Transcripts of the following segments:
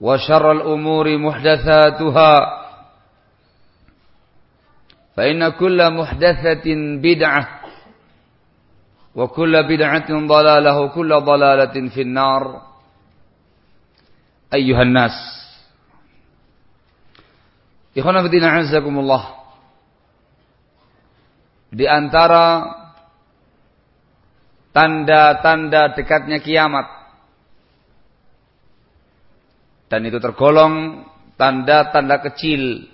وشر الأمور محدثاتها. فإن كل محدثة بدعة وكل بدعة ضلالة وكل ضلالة في النار. أيها الناس. Ikhwan Abdina Azakumullah Di antara Tanda-tanda dekatnya kiamat Dan itu tergolong Tanda-tanda kecil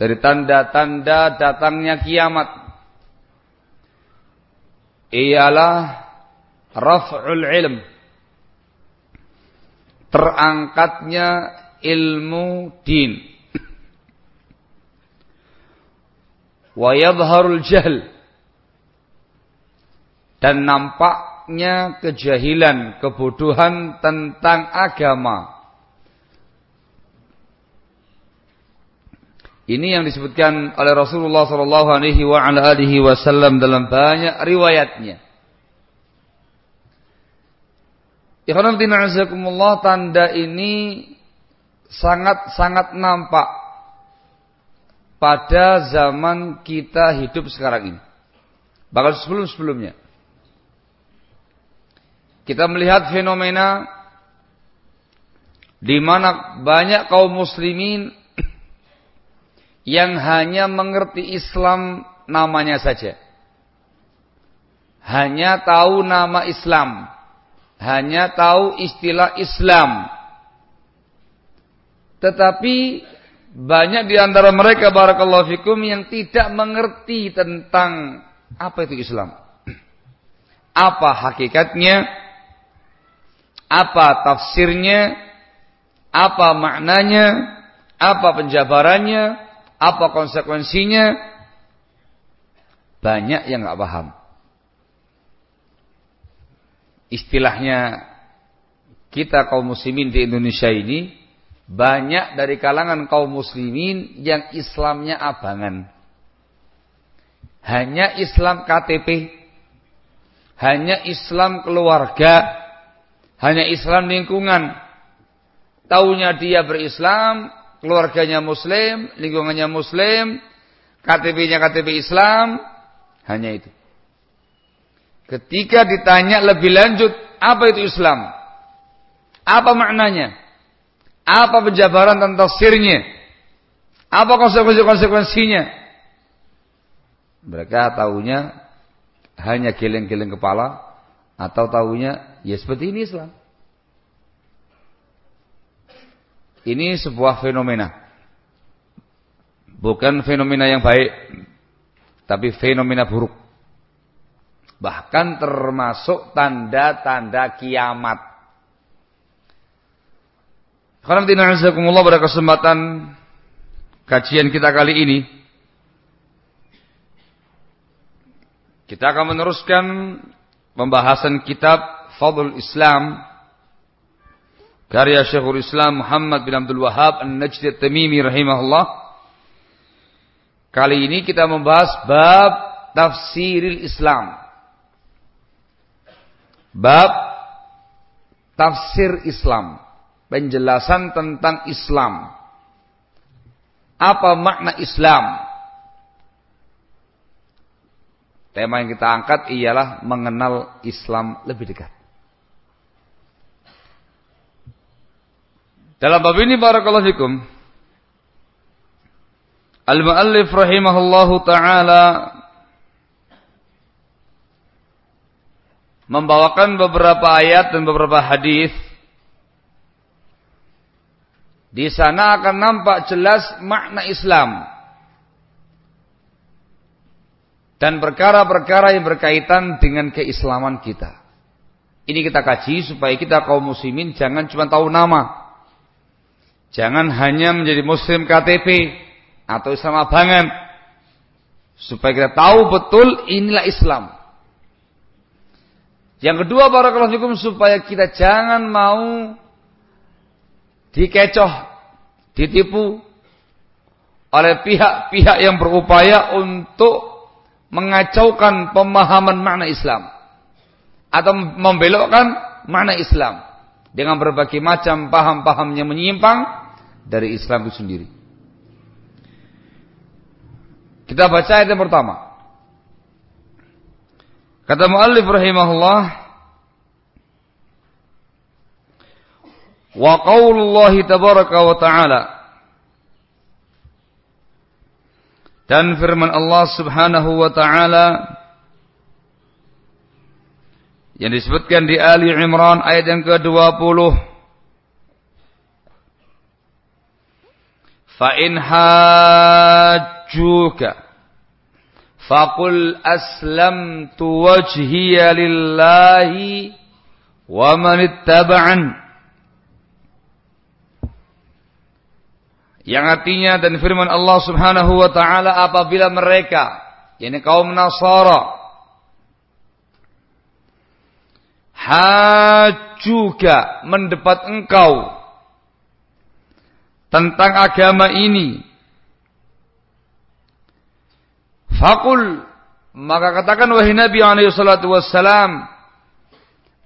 Dari tanda-tanda datangnya kiamat. Ialah Raf'ul ilm. Terangkatnya ilmu din. Wa yadharul jahl. Dan nampaknya kejahilan, kebodohan tentang agama. Ini yang disebutkan oleh Rasulullah sallallahu alaihi wasallam dalam banyak riwayatnya. Ikhwan fillah tanda ini sangat-sangat nampak pada zaman kita hidup sekarang ini. Bahkan sebelum-sebelumnya. Kita melihat fenomena di mana banyak kaum muslimin yang hanya mengerti Islam namanya saja. Hanya tahu nama Islam. Hanya tahu istilah Islam. Tetapi banyak di antara mereka barakallahu fikum yang tidak mengerti tentang apa itu Islam. Apa hakikatnya? Apa tafsirnya? Apa maknanya? Apa penjabarannya? Apa konsekuensinya? Banyak yang nggak paham. Istilahnya kita kaum muslimin di Indonesia ini banyak dari kalangan kaum muslimin yang Islamnya abangan. Hanya Islam KTP. Hanya Islam keluarga. Hanya Islam lingkungan. Taunya dia berislam, keluarganya muslim, lingkungannya muslim, KTP-nya KTP Islam, hanya itu. Ketika ditanya lebih lanjut, apa itu Islam? Apa maknanya? Apa penjabaran tentang tafsirnya? Apa konsekuensi-konsekuensinya? Mereka tahunya hanya geleng-geleng kepala atau tahunya ya seperti ini Islam. Ini sebuah fenomena. Bukan fenomena yang baik, tapi fenomena buruk. Bahkan termasuk tanda-tanda kiamat. Alhamdulillah pada kesempatan kajian kita kali ini kita akan meneruskan pembahasan kitab Fadl Islam karya Syekhul Islam Muhammad bin Abdul Wahab An-Najd At-Tamimi rahimahullah. Kali ini kita membahas bab tafsiril Islam. Bab tafsir Islam, penjelasan tentang Islam. Apa makna Islam? Tema yang kita angkat ialah mengenal Islam lebih dekat. Dalam bab ini barakallahu fikum Al-Muallif rahimahullahu taala membawakan beberapa ayat dan beberapa hadis di sana akan nampak jelas makna Islam dan perkara-perkara yang berkaitan dengan keislaman kita. Ini kita kaji supaya kita kaum muslimin jangan cuma tahu nama. Jangan hanya menjadi muslim KTP atau Islam abangan. Supaya kita tahu betul inilah Islam. Yang kedua barakallahu fikum supaya kita jangan mau dikecoh, ditipu oleh pihak-pihak yang berupaya untuk mengacaukan pemahaman makna Islam atau membelokkan makna Islam dengan berbagai macam paham-paham yang menyimpang dari Islam itu sendiri. Kita baca ayat yang pertama. Kata muallif rahimahullah wa qaulullah tabaraka wa ta'ala dan firman Allah Subhanahu wa taala yang disebutkan di Ali Imran ayat yang ke-20 Fa in hajjuka Faqul aslamtu wajhiya lillahi wa man ittaba'an. Yang artinya dan firman Allah Subhanahu wa taala apabila mereka yakni kaum Nasara hajuga mendepat engkau tentang agama ini. Fakul maka katakan wahai Nabi alaihi wassalam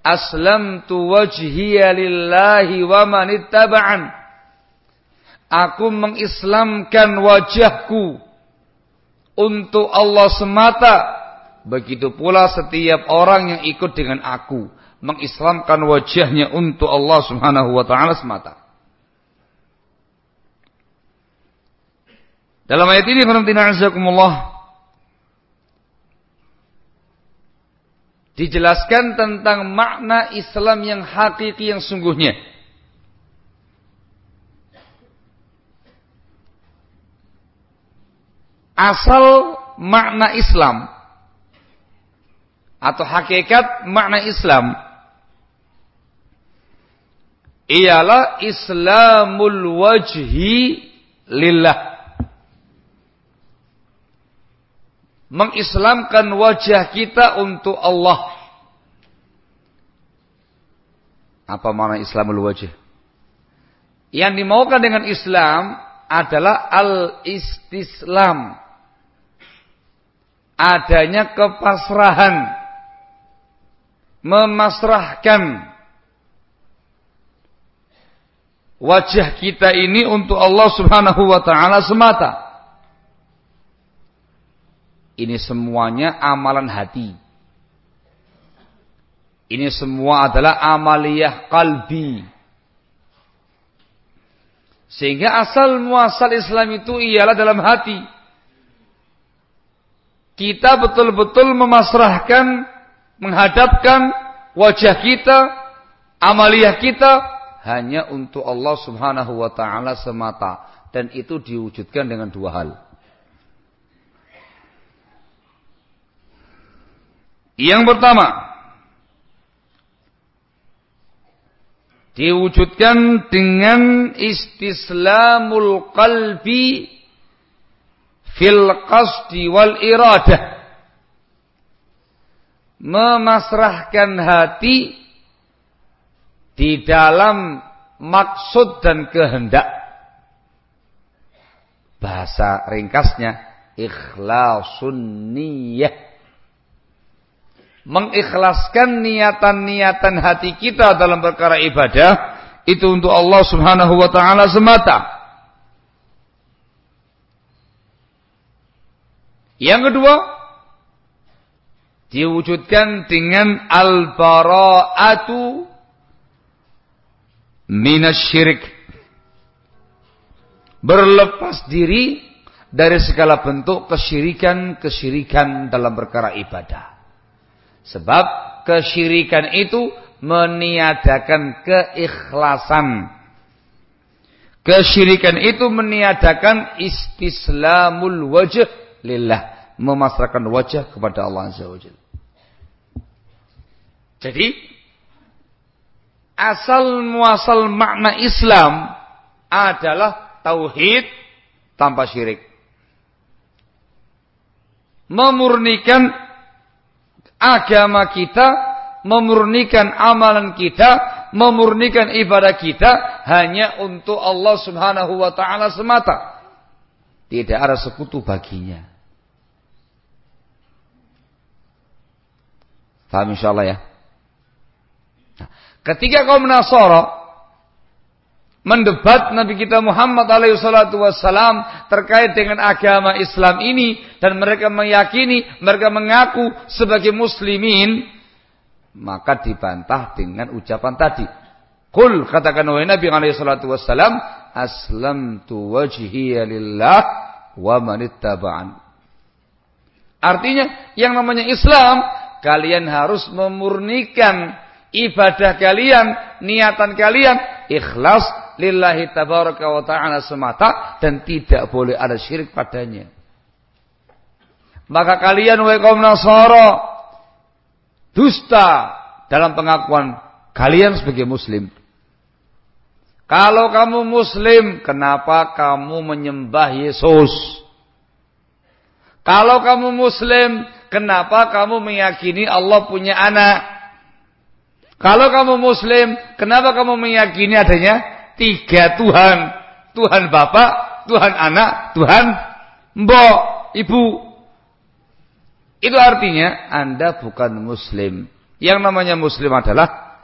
aslamtu wajhiya lillahi wa man ittaba'an. Aku mengislamkan wajahku untuk Allah semata. Begitu pula setiap orang yang ikut dengan aku mengislamkan wajahnya untuk Allah Subhanahu wa taala semata dalam ayat ini azakumullah dijelaskan tentang makna Islam yang hakiki yang sungguhnya. Asal makna Islam atau hakikat makna Islam ialah Islamul wajhi lillah mengislamkan wajah kita untuk Allah. Apa makna Islamul wajah? Yang dimaukan dengan Islam adalah al-istislam. Adanya kepasrahan. Memasrahkan wajah kita ini untuk Allah Subhanahu wa taala semata. Ini semuanya amalan hati. Ini semua adalah amaliyah kalbi. Sehingga asal muasal Islam itu ialah dalam hati. Kita betul-betul memasrahkan, menghadapkan wajah kita, amaliyah kita hanya untuk Allah Subhanahu wa taala semata dan itu diwujudkan dengan dua hal. Yang pertama, diwujudkan dengan istislamul qalbi fil qasdi wal iradah. Memasrahkan hati di dalam maksud dan kehendak. Bahasa ringkasnya ikhlasun niyah mengikhlaskan niatan-niatan hati kita dalam perkara ibadah itu untuk Allah Subhanahu wa taala semata Yang kedua, diwujudkan dengan al-bara'atu minasyirik. Berlepas diri dari segala bentuk kesyirikan-kesyirikan dalam perkara ibadah. Sebab kesyirikan itu meniadakan keikhlasan. Kesyirikan itu meniadakan istislamul wajah lillah, memasrahkan wajah kepada Allah Azza wa Jadi asal muasal makna Islam adalah tauhid tanpa syirik. Memurnikan agama kita, memurnikan amalan kita, memurnikan ibadah kita hanya untuk Allah Subhanahu wa taala semata. Tidak ada sekutu baginya. Faham insyaAllah ya. Nah, ketika kaum Nasara mendebat Nabi kita Muhammad alaihi wassalam terkait dengan agama Islam ini dan mereka meyakini, mereka mengaku sebagai muslimin, maka dibantah dengan ucapan tadi. Qul katakan wahai Nabi alaihi salatu wassalam, aslamtu wajhiya lillah wa manittaba'an. Artinya yang namanya Islam kalian harus memurnikan ibadah kalian, niatan kalian ikhlas lillahi tabaraka wa ta'ala semata dan tidak boleh ada syirik padanya. Maka kalian wahai kaum Nasara dusta dalam pengakuan kalian sebagai muslim. Kalau kamu muslim, kenapa kamu menyembah Yesus? Kalau kamu muslim, Kenapa kamu meyakini Allah punya anak? Kalau kamu muslim, kenapa kamu meyakini adanya tiga Tuhan? Tuhan Bapak, Tuhan Anak, Tuhan Mbok, Ibu. Itu artinya Anda bukan muslim. Yang namanya muslim adalah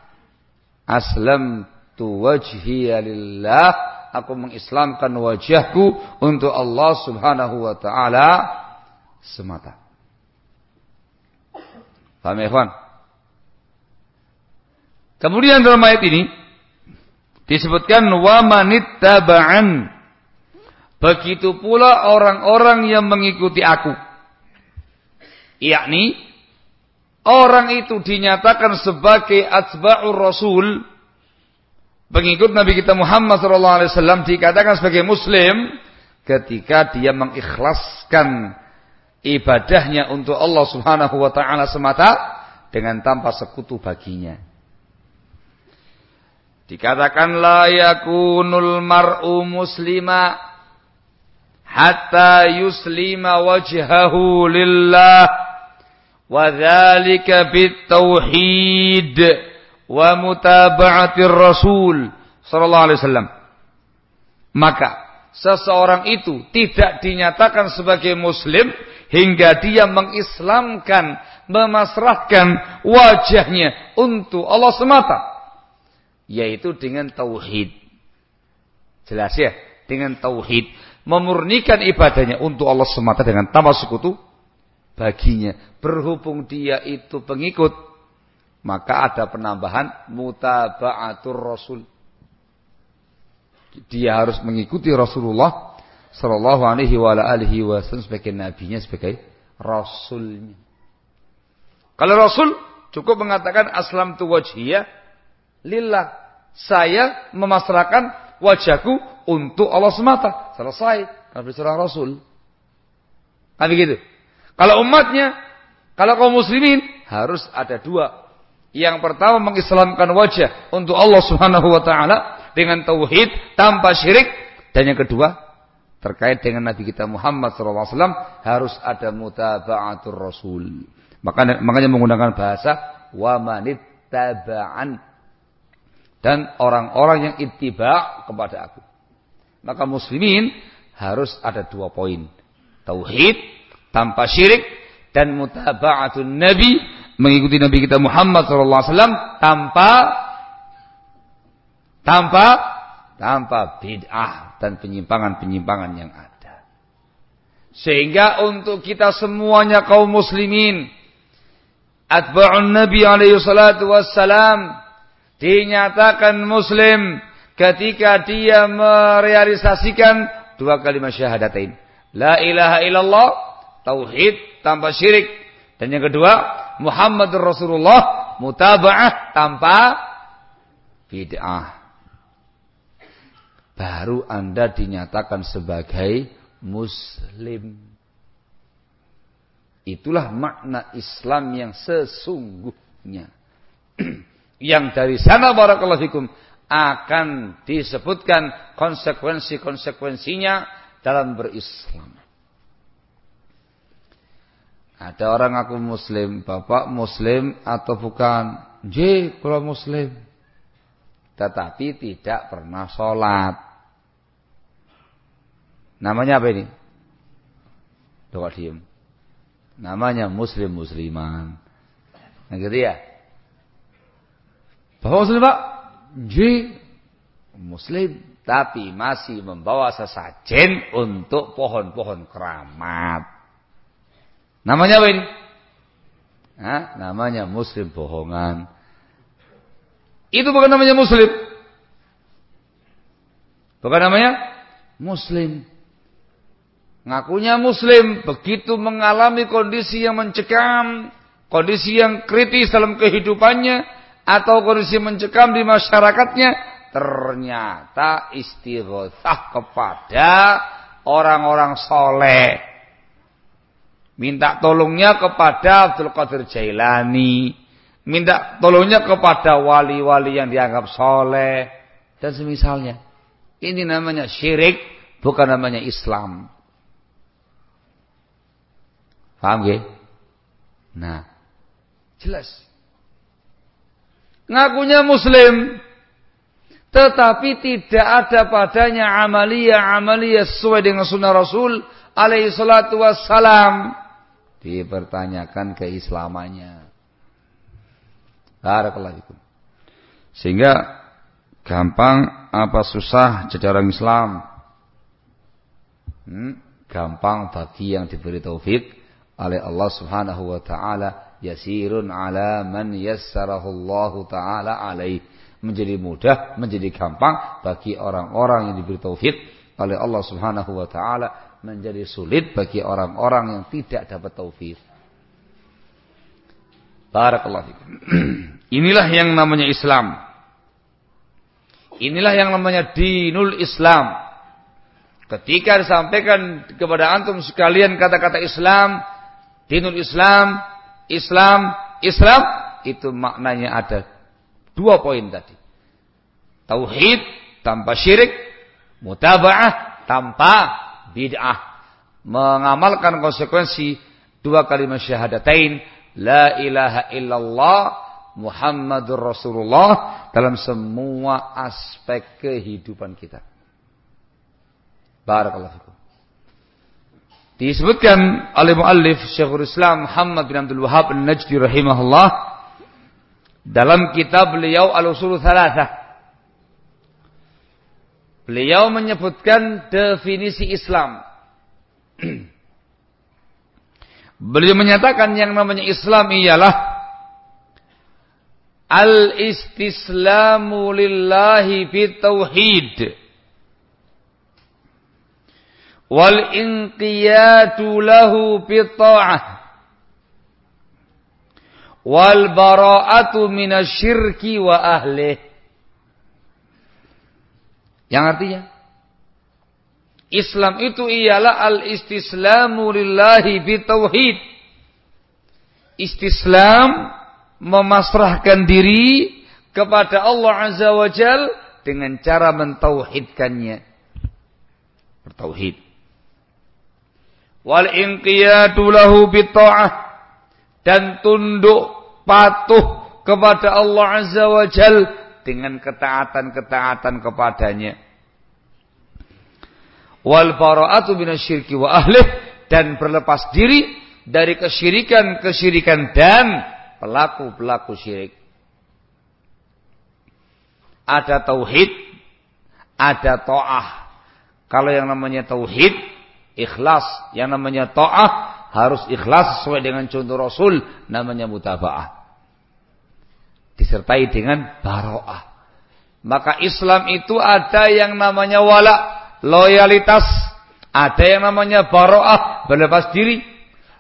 aslam tu wajhiya lillah. Aku mengislamkan wajahku untuk Allah subhanahu wa ta'ala semata. Paham ya? Kemudian dalam ayat ini disebutkan wa manittaba'an. Begitu pula orang-orang yang mengikuti aku. Yakni orang itu dinyatakan sebagai atba'ur rasul pengikut Nabi kita Muhammad sallallahu alaihi wasallam dikatakan sebagai muslim ketika dia mengikhlaskan ibadahnya untuk Allah Subhanahu wa taala semata dengan tanpa sekutu baginya. Dikatakan la yakunul mar'u muslima hatta yuslima wajhahu lillah wa dzalika bitauhid wa mutaba'atir rasul sallallahu alaihi wasallam. Maka seseorang itu tidak dinyatakan sebagai muslim hingga dia mengislamkan, memasrahkan wajahnya untuk Allah semata, yaitu dengan tauhid. Jelas ya, dengan tauhid, memurnikan ibadahnya untuk Allah semata dengan tanpa sekutu baginya. Berhubung dia itu pengikut, maka ada penambahan mutaba'atur rasul. Dia harus mengikuti Rasulullah sallallahu alaihi wa alihi wasallam sebagai nabinya sebagai rasulnya. Kalau rasul cukup mengatakan aslam tu wajhiyah lillah. Saya memasrahkan wajahku untuk Allah semata. Selesai. Karena berserah Rasul. Kan begitu. Kalau umatnya, kalau kaum muslimin, harus ada dua. Yang pertama mengislamkan wajah untuk Allah subhanahu wa ta'ala. Dengan tauhid tanpa syirik. Dan yang kedua, terkait dengan Nabi kita Muhammad SAW harus ada mutaba'atul Rasul. Makanya, makanya menggunakan bahasa wa manittaba'an dan orang-orang yang ittiba kepada aku. Maka muslimin harus ada dua poin. Tauhid tanpa syirik dan mutaba'atun nabi mengikuti nabi kita Muhammad SAW tanpa tanpa tanpa bid'ah dan penyimpangan-penyimpangan yang ada. Sehingga untuk kita semuanya kaum muslimin atba'un nabi alaihi salatu wassalam dinyatakan muslim ketika dia merealisasikan dua kalimat syahadatain. La ilaha illallah, tauhid tanpa syirik. Dan yang kedua, Muhammad Rasulullah, mutaba'ah tanpa bid'ah. Baru Anda dinyatakan sebagai muslim. Itulah makna Islam yang sesungguhnya. yang dari sana barakallahu fikum akan disebutkan konsekuensi-konsekuensinya dalam berislam. Ada orang aku muslim, bapak muslim atau bukan? J, kalau muslim. Tetapi tidak pernah sholat. Namanya apa ini? Doa diem. Namanya muslim musliman. Nah gitu ya. Bapak Muslim Pak? J. Muslim. Tapi masih membawa sesajen untuk pohon-pohon keramat. Namanya apa ini? Namanya Muslim bohongan. Itu bukan namanya Muslim. Bukan namanya Muslim. Ngakunya Muslim. Begitu mengalami kondisi yang mencekam. Kondisi yang kritis dalam kehidupannya atau kondisi mencekam di masyarakatnya ternyata istighosah kepada orang-orang soleh. Minta tolongnya kepada Abdul Qadir Jailani. Minta tolongnya kepada wali-wali yang dianggap soleh. Dan semisalnya ini namanya syirik bukan namanya Islam. Paham gak? nah jelas ngakunya muslim. Tetapi tidak ada padanya amalia-amalia sesuai dengan sunnah Rasul alaihi salatu wassalam. Dipertanyakan keislamannya. Barakallahu sehingga gampang apa susah jajaran Islam? Hmm? gampang bagi yang diberi taufik oleh Allah Subhanahu wa taala yasirun ala man yassarahullahu taala alaih menjadi mudah menjadi gampang bagi orang-orang yang diberi taufik oleh Allah Subhanahu wa taala menjadi sulit bagi orang-orang yang tidak dapat taufik Barakallahu fikum. Inilah yang namanya Islam. Inilah yang namanya dinul Islam. Ketika disampaikan kepada antum sekalian kata-kata Islam, dinul Islam, Islam, Islam itu maknanya ada dua poin tadi. Tauhid tanpa syirik, mutaba'ah tanpa bid'ah. Mengamalkan konsekuensi dua kalimat syahadatain la ilaha illallah Muhammadur Rasulullah dalam semua aspek kehidupan kita. Barakallahu. Disebutkan oleh muallif Syekhul Islam Muhammad bin Abdul Wahab An-Najdi rahimahullah dalam kitab beliau Al-Usul Thalathah. Beliau menyebutkan definisi Islam. beliau menyatakan yang namanya Islam ialah al-istislamu lillahi bitauhid wal inqiyatu lahu bitta'ah wal bara'atu minasyirki wa ahlih Yang artinya Islam itu ialah al-istislamu lillahi bitauhid. Istislam memasrahkan diri kepada Allah Azza wa Jal dengan cara mentauhidkannya. Bertauhid. Wal inqiyadu lahu bita'ah dan tunduk patuh kepada Allah Azza wa Jal dengan ketaatan-ketaatan kepadanya wal bara'atu minasyirki wa ahlih dan berlepas diri dari kesyirikan-kesyirikan dan pelaku-pelaku syirik. Ada tauhid, ada ta'ah. Kalau yang namanya tauhid, ikhlas. Yang namanya ta'ah, harus ikhlas sesuai dengan contoh Rasul, namanya mutaba'ah. Disertai dengan baro'ah. Maka Islam itu ada yang namanya wala' loyalitas. Ada yang namanya baro'ah, berlepas diri.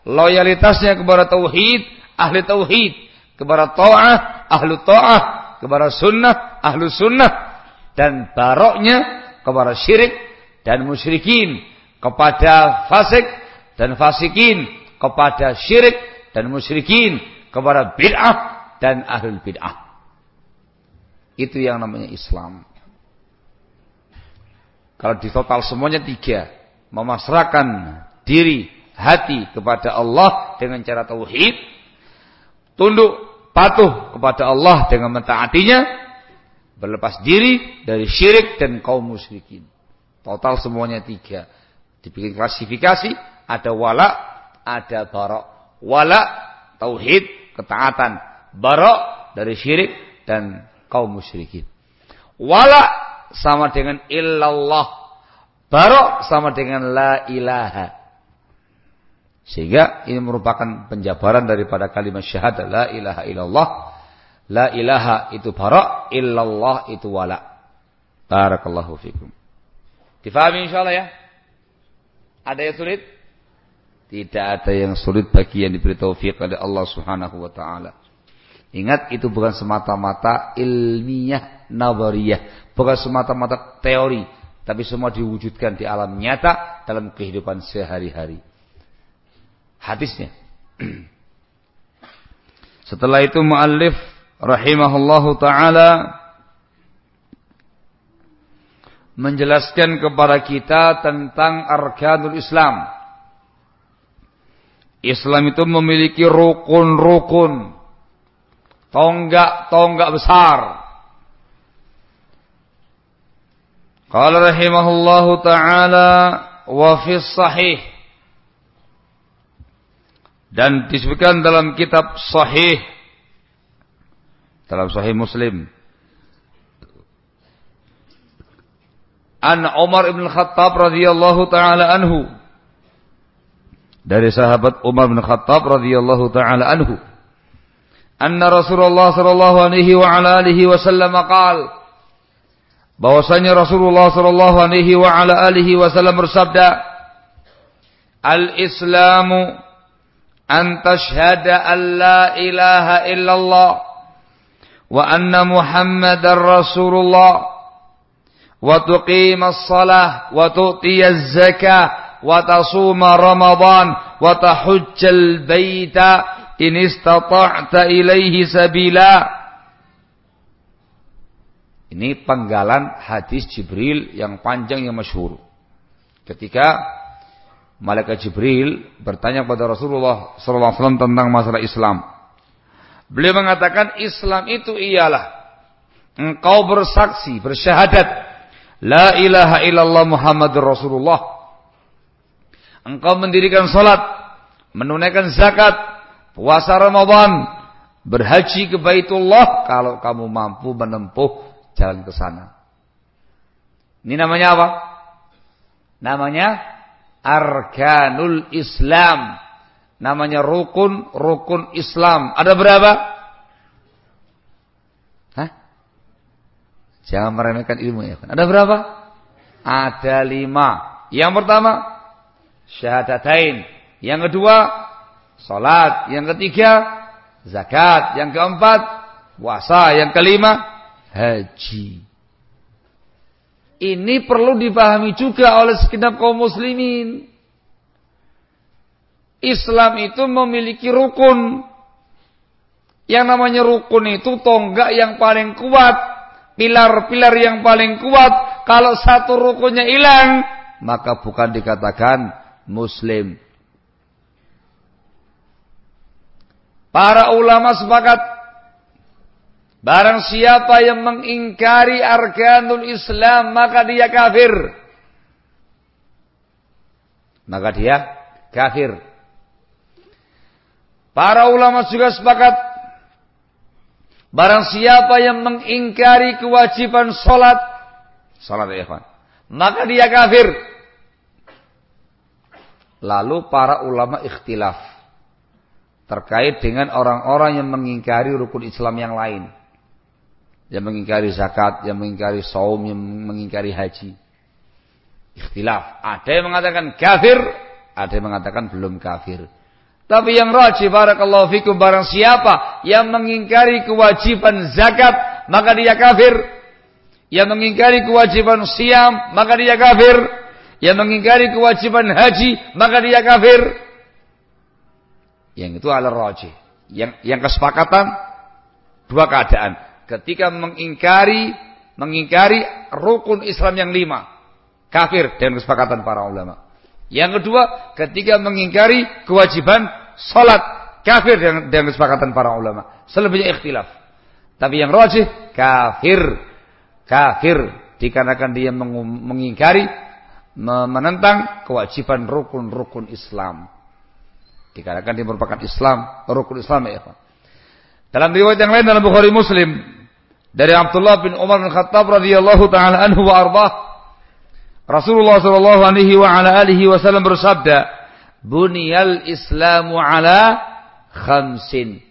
Loyalitasnya kepada tauhid, ahli tauhid. Kepada ta'ah, ahlu ta'ah. Kepada sunnah, ahlu sunnah. Dan baroknya kepada syirik dan musyrikin. Kepada fasik dan fasikin. Kepada syirik dan musyrikin. Kepada bid'ah dan ahlul bid'ah. Itu yang namanya Islam. Kalau di total semuanya tiga. Memasrahkan diri, hati kepada Allah dengan cara tauhid. Tunduk, patuh kepada Allah dengan mentaatinya. Berlepas diri dari syirik dan kaum musyrikin. Total semuanya tiga. Dibikin klasifikasi. Ada wala, ada barok. Wala, tauhid, ketaatan. Barok dari syirik dan kaum musyrikin. Wala sama dengan illallah. Barok sama dengan la ilaha. Sehingga ini merupakan penjabaran daripada kalimat syahadat la ilaha illallah. La ilaha itu barok, illallah itu wala. Barakallahu fikum. Difahami insyaallah ya? Ada yang sulit? Tidak ada yang sulit bagi yang diberi taufik oleh Allah Subhanahu wa taala. Ingat itu bukan semata-mata ilmiah nawariyah, bukan semata-mata teori, tapi semua diwujudkan di alam nyata dalam kehidupan sehari-hari. Hadisnya. Setelah itu muallif rahimahullahu taala menjelaskan kepada kita tentang arkanul Islam. Islam itu memiliki rukun-rukun tonggak-tonggak besar. Qala rahimahullahu taala wa fi sahih dan disebutkan dalam kitab sahih dalam sahih Muslim An Umar ibn Khattab radhiyallahu taala anhu dari sahabat Umar bin Khattab radhiyallahu taala anhu anna Rasulullah sallallahu alaihi wa ala alihi wasallam qaal bahwasanya Rasulullah sallallahu alaihi wa ala alihi wasallam bersabda Al-Islamu an tashhada an la ilaha illallah wa anna Muhammadar Rasulullah wa tuqima as-salah wa tu'tiya az-zakah wa tasuma Ramadan wa tahujjal baita in istata'ta ilaihi sabila. Ini penggalan hadis Jibril yang panjang yang masyhur. Ketika malaikat Jibril bertanya kepada Rasulullah sallallahu alaihi wasallam tentang masalah Islam. Beliau mengatakan Islam itu ialah engkau bersaksi bersyahadat la ilaha illallah Muhammadur Rasulullah engkau mendirikan salat menunaikan zakat puasa Ramadan, berhaji ke Baitullah kalau kamu mampu menempuh jalan ke sana. Ini namanya apa? Namanya arkanul Islam. Namanya rukun rukun Islam. Ada berapa? Jangan meremehkan ilmu ya. Ada berapa? Ada lima. Yang pertama syahadatain. Yang kedua Salat. Yang ketiga, zakat. Yang keempat, puasa. Yang kelima, haji. Ini perlu dipahami juga oleh segenap kaum muslimin. Islam itu memiliki rukun. Yang namanya rukun itu tonggak yang paling kuat. Pilar-pilar yang paling kuat. Kalau satu rukunnya hilang. Maka bukan dikatakan muslim. Para ulama sepakat Barang siapa yang mengingkari arkanul Islam maka dia kafir. Maka dia kafir. Para ulama juga sepakat barang siapa yang mengingkari kewajiban salat salat ya ikhwan, maka dia kafir. Lalu para ulama ikhtilaf terkait dengan orang-orang yang mengingkari rukun Islam yang lain yang mengingkari zakat, yang mengingkari saum, yang mengingkari haji. Ikhtilaf. Ada yang mengatakan kafir, ada yang mengatakan belum kafir. Tapi yang rajih barakallahu fikum barang siapa yang mengingkari kewajiban zakat, maka dia kafir. Yang mengingkari kewajiban siam, maka dia kafir. Yang mengingkari kewajiban haji, maka dia kafir. Yang itu adalah rajih. Yang yang kesepakatan dua keadaan ketika mengingkari mengingkari rukun Islam yang lima kafir dengan kesepakatan para ulama. Yang kedua, ketika mengingkari kewajiban salat kafir dengan, dengan kesepakatan para ulama. Selebihnya ikhtilaf. Tapi yang rajih kafir. Kafir dikarenakan dia mengingkari menentang kewajiban rukun-rukun Islam. Dikarenakan dia merupakan Islam, rukun Islam ya. Dalam riwayat yang lain dalam Bukhari Muslim dari Abdullah bin Umar bin Khattab radhiyallahu taala anhu wa arbah Rasulullah sallallahu alaihi wa ala alihi wasallam bersabda Buniyal Islamu ala khamsin.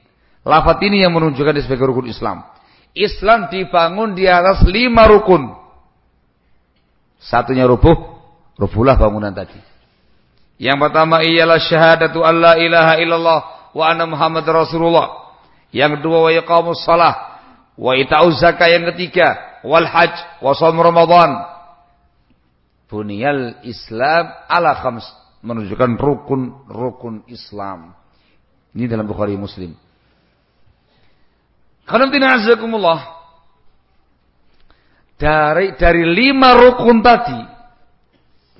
Lafat ini yang menunjukkan di sebagai rukun Islam. Islam dibangun di atas lima rukun. Satunya rubuh Rubuhlah bangunan tadi. Yang pertama ialah syahadatu an la ilaha illallah Wa anna Muhammad Rasulullah. Yang kedua wa iqamus salah wa ita'uz zakat yang ketiga, wal hajj wa shaum Ramadan. Buniyal Islam ala khams menunjukkan rukun-rukun Islam. Ini dalam Bukhari Muslim. Qanamtina azakumullah. Dari dari lima rukun tadi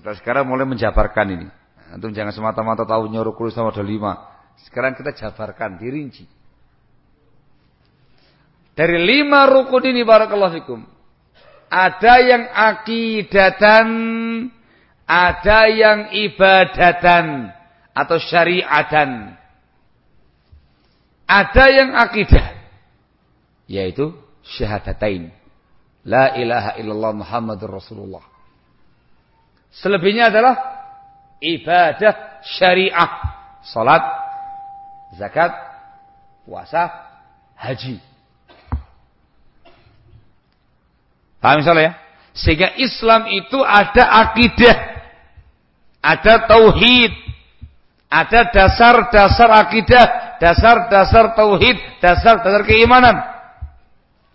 kita sekarang mulai menjabarkan ini. Antum jangan semata-mata tahunya rukun Islam ada lima. Sekarang kita jabarkan, dirinci. Dari lima rukun ini barakallahu fikum. Ada yang akidatan, ada yang ibadatan atau syariatan. Ada yang akidah yaitu syahadatain. La ilaha illallah Muhammadur Rasulullah. Selebihnya adalah ibadah syariah. Salat, zakat, puasa, haji. Paham misalnya ya? Sehingga Islam itu ada akidah, ada tauhid, ada dasar-dasar akidah, dasar-dasar tauhid, dasar-dasar keimanan.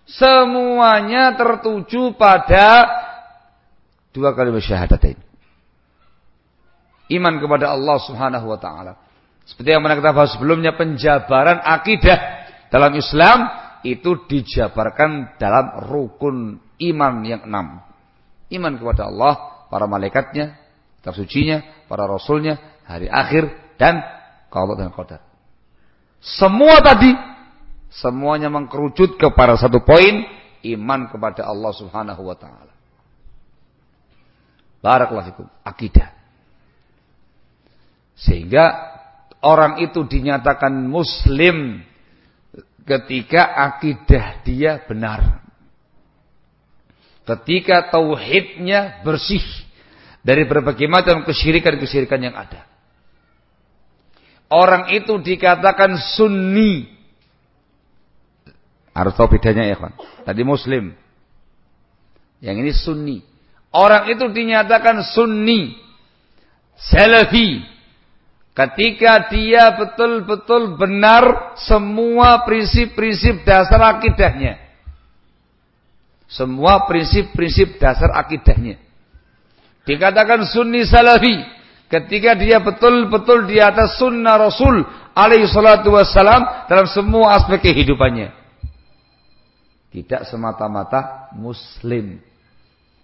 Semuanya tertuju pada dua kali syahadatain. Iman kepada Allah Subhanahu wa taala. Seperti yang pernah kita bahas sebelumnya penjabaran akidah dalam Islam itu dijabarkan dalam rukun iman yang enam. Iman kepada Allah, para malaikatnya, tersucinya, para rasulnya, hari akhir, dan qadar dan qadar. Semua tadi, semuanya mengkerucut kepada satu poin, iman kepada Allah subhanahu wa ta'ala. Barakallahu fikum. Akidah. Sehingga orang itu dinyatakan muslim ketika akidah dia benar. Ketika tauhidnya bersih dari berbagai macam kesyirikan-kesyirikan yang ada. Orang itu dikatakan sunni. Harus tahu bedanya ya kan. Tadi muslim. Yang ini sunni. Orang itu dinyatakan sunni. Salafi. Ketika dia betul-betul benar semua prinsip-prinsip dasar akidahnya. Semua prinsip-prinsip dasar akidahnya. Dikatakan sunni salafi ketika dia betul-betul di atas sunnah Rasul alaihi salatu wassalam dalam semua aspek kehidupannya. Tidak semata-mata muslim.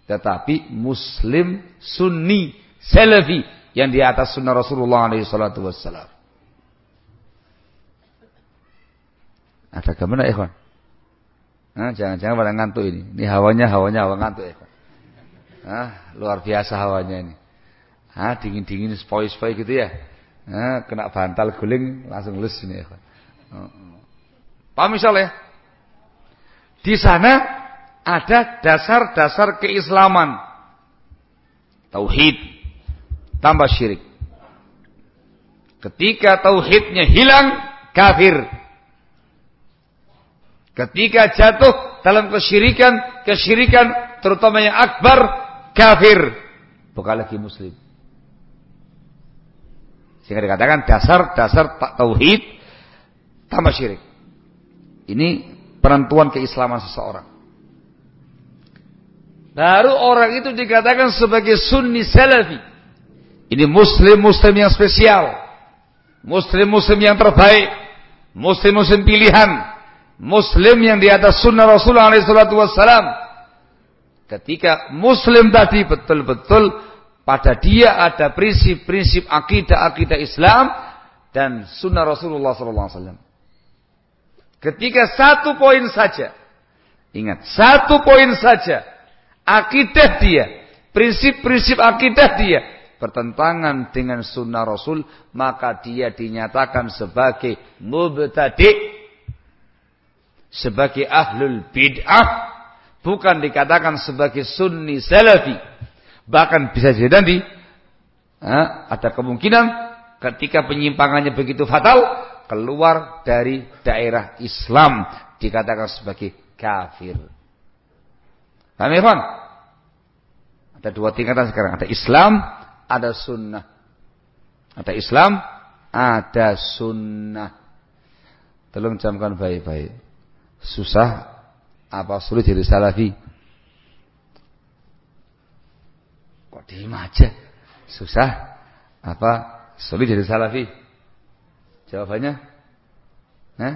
Tetapi muslim sunni salafi yang di atas sunnah Rasulullah alaihi salatu wassalam. Ada ke mana ikhwan? Jangan-jangan pada ngantuk ini. Ini hawanya hawanya hawa ngantuk ikhwan. Ah, luar biasa hawanya ini. Ah, dingin-dingin sepoi-sepoi gitu ya. Ah, kena bantal guling langsung lus ini ikhwan. Oh, oh. Paham misalnya? Di sana ada dasar-dasar keislaman. Tauhid tambah syirik. Ketika tauhidnya hilang, kafir. Ketika jatuh dalam kesyirikan, kesyirikan terutama yang akbar, kafir. Bukan lagi muslim. Sehingga dikatakan dasar-dasar tauhid tambah syirik. Ini penentuan keislaman seseorang. Baru orang itu dikatakan sebagai sunni salafi. Ini muslim-muslim yang spesial. Muslim-muslim yang terbaik. Muslim-muslim pilihan Muslim yang di atas sunnah Rasulullah SAW. Ketika Muslim tadi betul-betul pada dia ada prinsip-prinsip akidah-akidah Islam dan sunnah Rasulullah SAW. Ketika satu poin saja, ingat satu poin saja, akidah dia, prinsip-prinsip akidah dia bertentangan dengan sunnah Rasul, maka dia dinyatakan sebagai mubtadi' sebagai ahlul bid'ah bukan dikatakan sebagai sunni salafi. Bahkan bisa jadi nanti ada kemungkinan ketika penyimpangannya begitu fatal keluar dari daerah Islam. Dikatakan sebagai kafir. Paham ya ada dua tingkatan sekarang. Ada Islam ada sunnah. Ada Islam ada sunnah. Tolong camkan baik-baik. Susah apa sulit jadi salafi? Kok diem aja? Susah apa sulit jadi salafi? Jawabannya? Nah,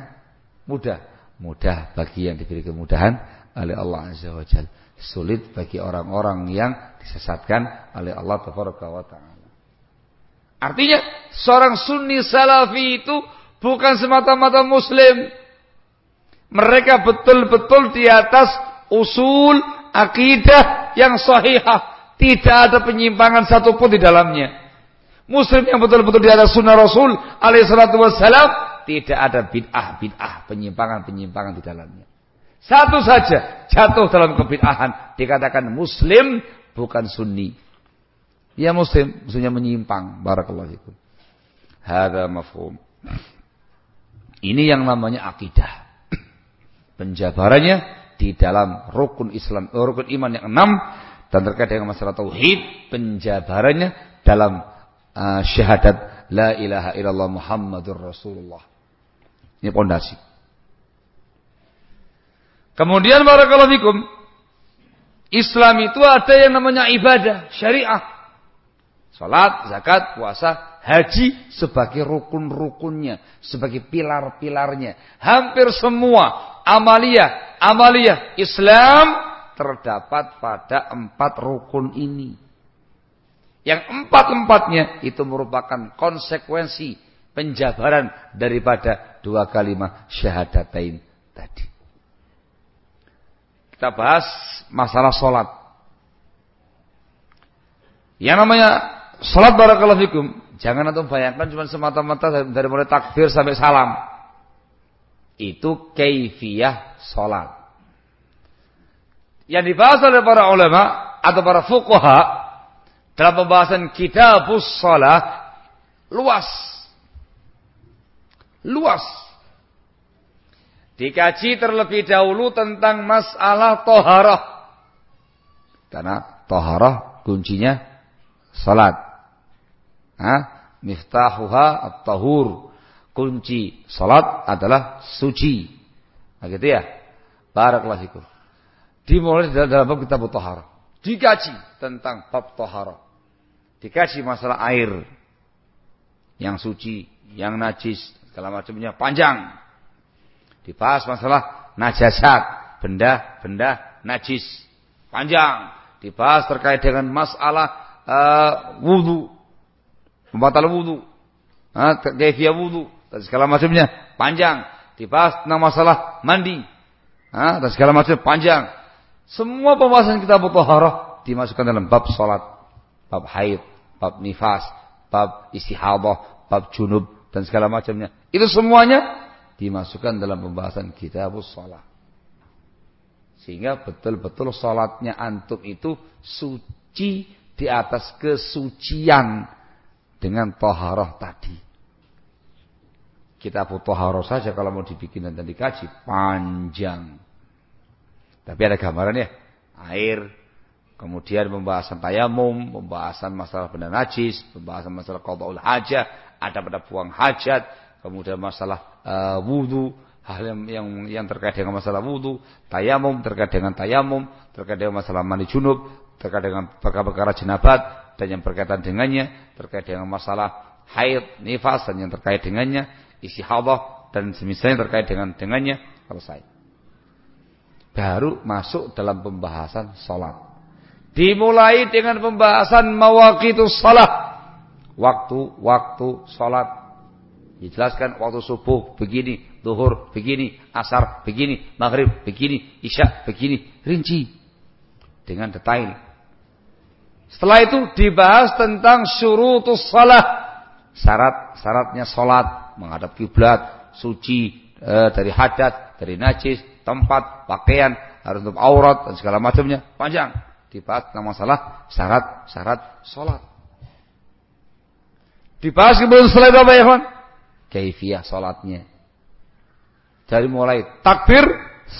mudah. Mudah bagi yang diberi kemudahan oleh Allah Azza wa Jal. Sulit bagi orang-orang yang disesatkan oleh Allah Taala. Artinya, seorang sunni salafi itu bukan semata-mata muslim, mereka betul-betul di atas usul akidah yang sahihah. Tidak ada penyimpangan satupun di dalamnya. Muslim yang betul-betul di atas sunnah Rasul alaihissalatu wassalam. Tidak ada bid'ah-bid'ah, penyimpangan-penyimpangan di dalamnya. Satu saja jatuh dalam kebid'ahan. Dikatakan Muslim bukan Sunni. Ya Muslim, maksudnya menyimpang. Barakallahu fikum. Hada mafhum. Ini yang namanya akidah. Penjabarannya di dalam rukun Islam, eh, rukun iman yang enam dan terkait dengan masalah tauhid, penjabarannya dalam uh, syahadat la ilaha illallah Muhammadur Rasulullah. Ini pondasi. Kemudian barakallahu fikum, Islam itu ada yang namanya ibadah, syariah. Salat, zakat, puasa, haji sebagai rukun-rukunnya, sebagai pilar-pilarnya. Hampir semua amalia, amalia Islam terdapat pada empat rukun ini. Yang empat-empatnya itu merupakan konsekuensi penjabaran daripada dua kalimat syahadatain tadi. Kita bahas masalah sholat. Yang namanya sholat barakallahu fikum. Jangan antum bayangkan cuma semata-mata dari mulai takbir sampai salam. Itu kaifiyah sholat. Yang dibahas oleh para ulama atau para fuqaha dalam pembahasan kitabus sholat luas. Luas. Dikaji terlebih dahulu tentang masalah toharah. Karena toharah kuncinya salat. Hah? Miftahuha at-tahur kunci salat adalah suci. Nah, gitu ya. Barakallahu fikum. Dimulai dalam bab kitab Tahara. Dikaji tentang bab Tahara. Dikaji masalah air. Yang suci, yang najis, segala macamnya panjang. Dibahas masalah najasat, benda-benda najis. Panjang. Dibahas terkait dengan masalah wudhu. Pembatal wudhu. Uh, wudhu. Dan segala macamnya. Panjang. Dibahas tentang masalah mandi. Dan segala macam panjang. Semua pembahasan kita harah dimasukkan dalam bab salat, bab haid, bab nifas, bab istihadah, bab junub dan segala macamnya. Itu semuanya dimasukkan dalam pembahasan kitabus salat. Sehingga betul-betul salatnya antum itu suci di atas kesucian dengan toharoh tadi. Kita toharoh saja kalau mau dibikin dan dikaji panjang. Tapi ada gambarannya. Air, kemudian pembahasan tayamum, pembahasan masalah benda najis, pembahasan masalah qadaul hajat, ada pada buang hajat, kemudian masalah uh, wudu, hal yang, yang yang terkait dengan masalah wudu, tayamum terkait dengan tayamum, terkait dengan masalah mandi junub, terkait dengan perkara-perkara jenabat dan yang berkaitan dengannya, terkait dengan masalah haid, nifas dan yang terkait dengannya, isi hadah dan semisalnya terkait dengan dengannya selesai. Baru masuk dalam pembahasan salat. Dimulai dengan pembahasan mawaqitus salat. Waktu-waktu salat Dijelaskan waktu subuh begini, duhur begini, asar begini, maghrib begini, isya begini, rinci dengan detail. Setelah itu dibahas tentang syurutus salah. Syarat-syaratnya salat, menghadap kiblat, suci e, dari hadat, dari najis, tempat, pakaian, harus untuk aurat dan segala macamnya. Panjang dibahas tentang masalah syarat-syarat salat. Dibahas kemudian setelah itu apa ya, kawan? kaifiyah salatnya. Dari mulai takbir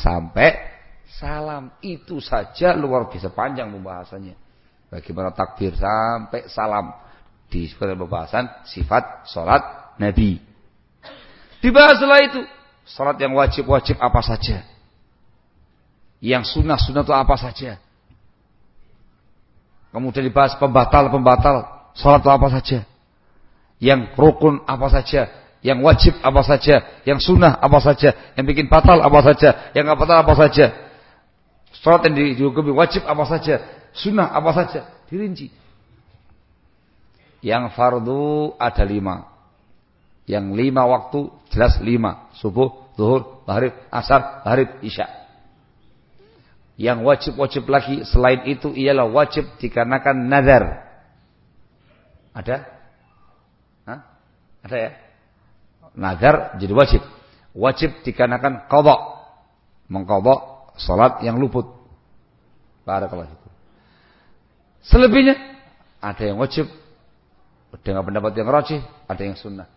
sampai salam itu saja luar biasa panjang pembahasannya. Bagaimana takbir sampai salam di pembahasan sifat salat Nabi. Dibahas setelah itu salat yang wajib-wajib apa saja. Yang sunnah-sunnah itu apa saja. Kemudian dibahas pembatal-pembatal salat itu apa saja. Yang rukun apa saja yang wajib apa saja, yang sunnah apa saja, yang bikin batal apa saja, yang nggak batal apa saja. Sholat yang dihukumi wajib apa saja, sunnah apa saja, dirinci. Yang fardu ada lima. Yang lima waktu jelas lima. Subuh, zuhur, maghrib, asar, maghrib, isya. Yang wajib-wajib lagi selain itu ialah wajib dikarenakan nazar. Ada? Hah? Ada ya? nazar jadi wajib. Wajib dikarenakan qadha. Mengqadha salat yang luput. Barakallahu fikum. Selebihnya ada yang wajib dengan pendapat yang rajih, ada yang sunnah.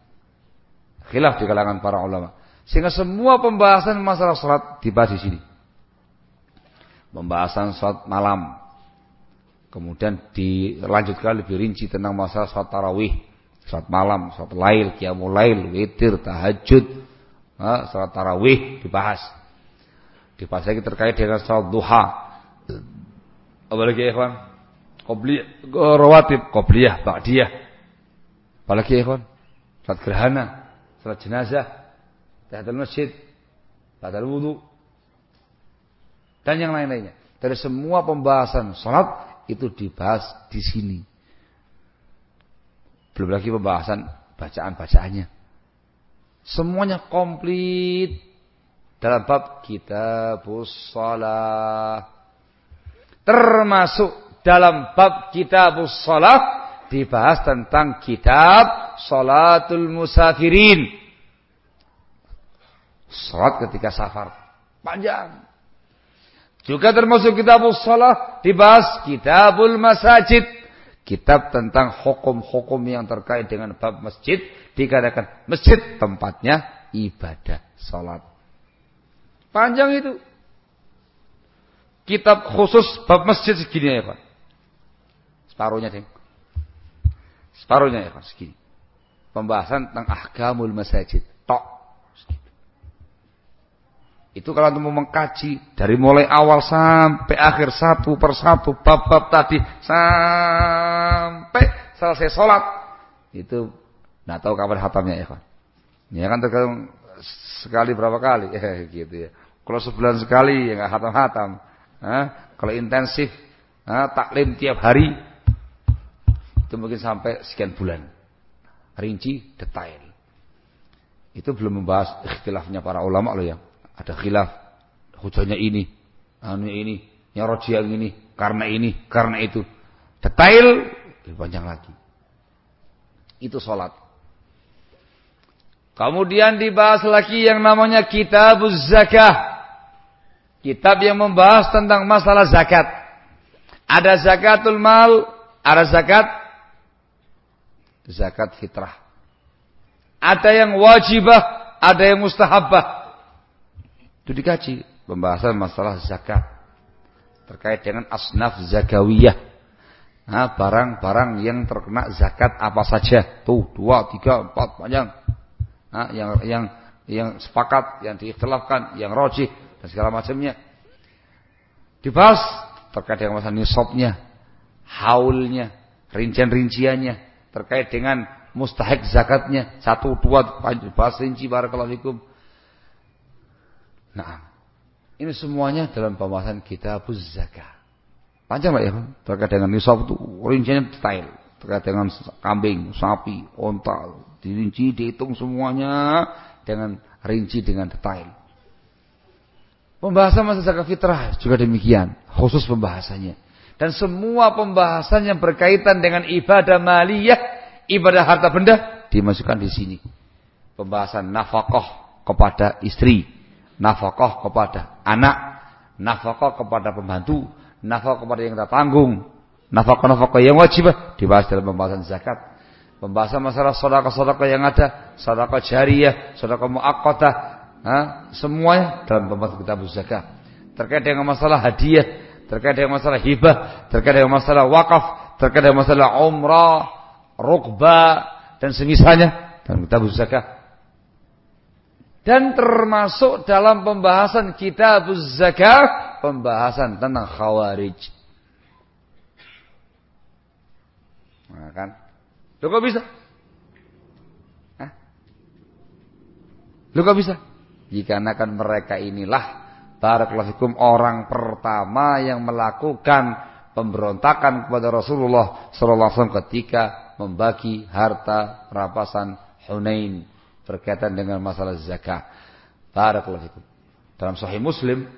Khilaf di kalangan para ulama. Sehingga semua pembahasan masalah salat dibahas di sini. Pembahasan salat malam. Kemudian dilanjutkan lebih rinci tentang masalah salat tarawih salat malam, salat lail, qiyamul lail, witir, tahajud, salat tarawih dibahas. Dibahas lagi terkait dengan salat duha. Apalagi ikhwan? Qobliyah, rawatib, qobliyah, ba'diyah. Apalagi ikhwan? Salat gerhana, salat jenazah, tahiyatul masjid, badal wudu dan yang lain-lainnya. Dari semua pembahasan salat itu dibahas di sini. Belum lagi pembahasan bacaan-bacaannya. Semuanya komplit dalam bab kitabus salah. Termasuk dalam bab kitabus salah dibahas tentang kitab salatul musafirin. Salat ketika safar. Panjang. Juga termasuk kitabus salah dibahas kitabul masajid kitab tentang hukum-hukum yang terkait dengan bab masjid dikatakan masjid tempatnya ibadah salat. Panjang itu. Kitab khusus bab masjid segini ya Pak. Separuhnya deh. Separuhnya ya Pak segini. Pembahasan tentang ahkamul masjid. Tok. Itu kalau untuk mengkaji dari mulai awal sampai akhir satu persatu bab-bab tadi sampai selesai sholat itu nggak tahu kapan hatamnya ya kan. Ya kan tergantung sekali berapa kali gitu ya. Kalau sebulan sekali ya nggak hatam-hatam. kalau intensif taklim tiap hari itu mungkin sampai sekian bulan. Rinci detail. Itu belum membahas ikhtilafnya para ulama loh ya. Ada khilaf hujannya ini anu ini yang ini karena ini karena itu. Detail lebih panjang lagi. Itu sholat. Kemudian dibahas lagi yang namanya kitab zakah kitab yang membahas tentang masalah zakat ada zakatul mal ada zakat zakat fitrah ada yang wajibah ada yang mustahabah itu dikaji pembahasan masalah zakat terkait dengan asnaf zakawiyah. Nah, barang-barang yang terkena zakat apa saja? Tuh, dua, tiga, empat, panjang. Nah, yang yang yang sepakat, yang diikhtilafkan, yang rojih dan segala macamnya. Dibahas terkait dengan masalah nisabnya, haulnya, rincian-rinciannya, terkait dengan mustahik zakatnya, satu, dua, bahas rinci barakallahu. Nah, ini semuanya dalam pembahasan kitab zakah. Panjang lah ya, terkait dengan nisab itu rinciannya detail. Terkait dengan kambing, sapi, onta, dirinci, dihitung semuanya dengan rinci dengan detail. Pembahasan masa zakat fitrah juga demikian, khusus pembahasannya. Dan semua pembahasan yang berkaitan dengan ibadah maliyah, ibadah harta benda dimasukkan di sini. Pembahasan nafkah kepada istri, nafkah kepada anak, nafkah kepada pembantu, nafkah kepada yang kita tanggung, nafkah-nafkah yang wajib dibahas dalam pembahasan zakat. Pembahasan masalah sedekah-sedekah yang ada, sedekah jariyah, sedekah muakkatah, semuanya dalam pembahasan kitab zakat. Terkait dengan masalah hadiah, terkait dengan masalah hibah, terkait dengan masalah wakaf, terkait dengan masalah umrah, rukba dan semisalnya dalam kitab zakat dan termasuk dalam pembahasan kitab zakat pembahasan tentang khawarij. Nah, kan? Lu kok bisa? Hah? Kok bisa? Dikarenakan mereka inilah barakallahu orang pertama yang melakukan pemberontakan kepada Rasulullah wasallam ketika membagi harta rampasan Hunain berkaitan dengan masalah zakat. Barakallahu. Dalam Sahih Muslim,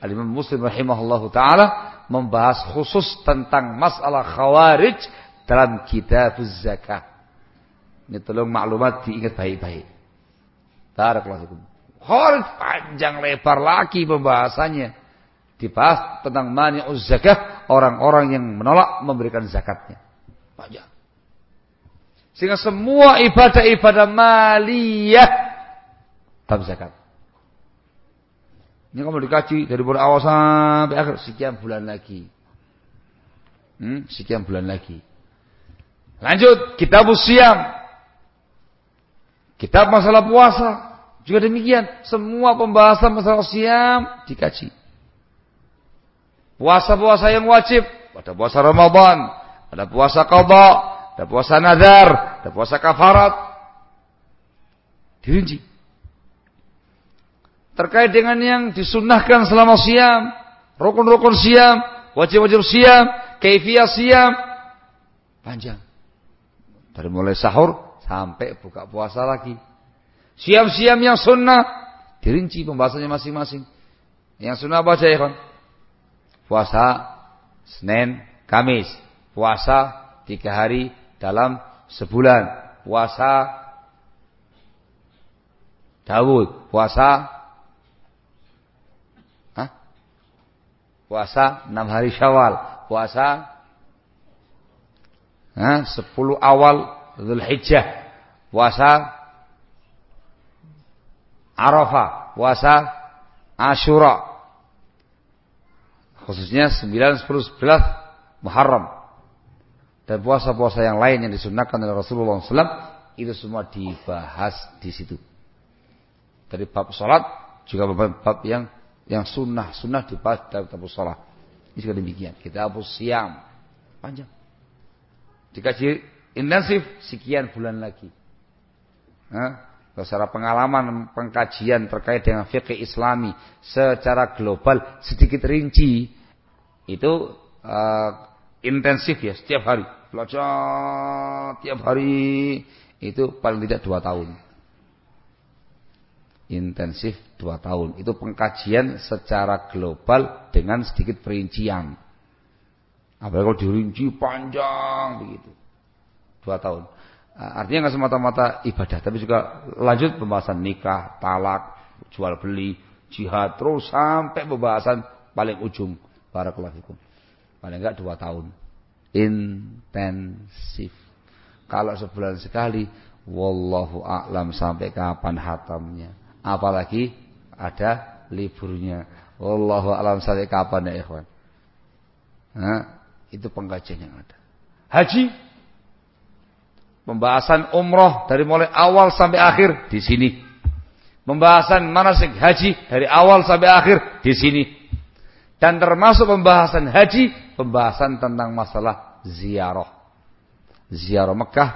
Al-Imam Muslim rahimahullahu taala membahas khusus tentang masalah khawarij dalam kitab zakat. Ini tolong maklumat diingat baik-baik. Barakallahu. Khawarij panjang lebar lagi pembahasannya. Dibahas tentang mani'uz zakah, orang-orang yang menolak memberikan zakatnya. Panjang. Sehingga semua ibadah-ibadah maliyah bab zakat. Ini kamu dikaji dari mulai awal sampai akhir sekian bulan lagi. Hmm, sekian bulan lagi. Lanjut, kitab usiam. Kitab masalah puasa. Juga demikian. Semua pembahasan masalah siam dikaji. Puasa-puasa yang wajib. Ada puasa Ramadan. Ada puasa qadha ada puasa nazar, ada puasa kafarat. Dirinci. Terkait dengan yang disunahkan selama siam, rukun-rukun siam, wajib-wajib siam, kaifiyah siam, panjang. Dari mulai sahur sampai buka puasa lagi. Siam-siam yang sunnah, dirinci pembahasannya masing-masing. Yang sunnah apa aja ya kan? Puasa Senin, Kamis. Puasa tiga hari dalam sebulan puasa Daud puasa puasa enam hari Syawal puasa? 10 awal Zulhijjah puasa Arafah puasa Ashura khususnya 9 10 11 Muharram dan puasa-puasa yang lain yang disunahkan oleh Rasulullah SAW itu semua dibahas di situ. Dari bab sholat juga bab-bab yang yang sunnah, sunnah dibahas dalam kitab sholat. Ini juga demikian. Kita hapus siam. Panjang. Dikaji intensif sekian bulan lagi. Nah, secara pengalaman pengkajian terkait dengan fikih Islami secara global sedikit rinci itu uh, intensif ya setiap hari. Belajar tiap hari itu paling tidak dua tahun. Intensif dua tahun. Itu pengkajian secara global dengan sedikit perincian. Apalagi kalau dirinci panjang begitu. Dua tahun. Ah, artinya nggak semata-mata ibadah, tapi juga lanjut pembahasan nikah, talak, jual beli, jihad, terus sampai pembahasan paling ujung. para fikum. Paling enggak dua tahun. Intensif. Kalau sebulan sekali, wallahu a'lam sampai kapan hatamnya. Apalagi ada liburnya. Wallahu a'lam sampai kapan ya ikhwan. Nah, itu pengkajian yang ada. Haji Pembahasan umroh dari mulai awal sampai akhir di sini. Pembahasan manasik haji dari awal sampai akhir di sini. Dan termasuk pembahasan haji, pembahasan tentang masalah ziarah. Ziarah Mekah,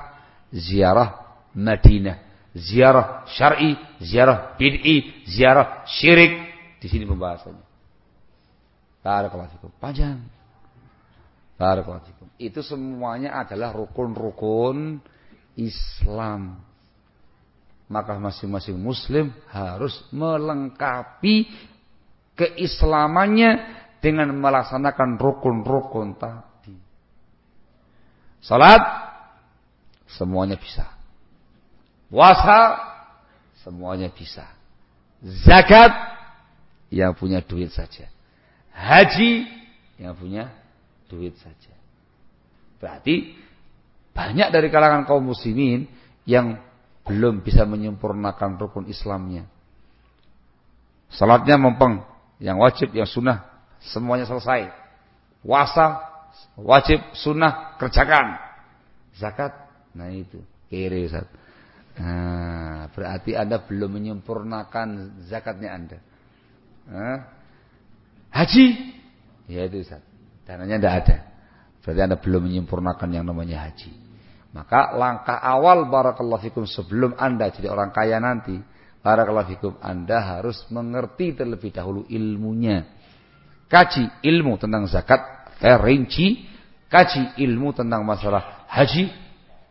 ziarah Madinah, ziarah syar'i, ziarah bid'i, ziarah syirik. Di sini pembahasannya. Barakallahu. Panjang. Barakallahu. Itu semuanya adalah rukun-rukun Islam. Maka masing-masing muslim harus melengkapi keislamannya dengan melaksanakan rukun-rukun tadi. Salat semuanya bisa. Puasa semuanya bisa. Zakat yang punya duit saja. Haji yang punya duit saja. Berarti banyak dari kalangan kaum muslimin yang belum bisa menyempurnakan rukun Islamnya. Salatnya mempeng, yang wajib, yang sunnah, semuanya selesai. Puasa, wajib, sunnah, kerjakan. Zakat, nah itu, kiri Ustaz. Nah, berarti Anda belum menyempurnakan zakatnya Anda. Nah, haji, ya itu Ustaz. Dananya tidak ada. Berarti Anda belum menyempurnakan yang namanya haji. Maka langkah awal barakallahu fikum sebelum Anda jadi orang kaya nanti, barakallahu fikum Anda harus mengerti terlebih dahulu ilmunya. Kaji ilmu tentang zakat, eh, rinci, kaji ilmu tentang masalah haji,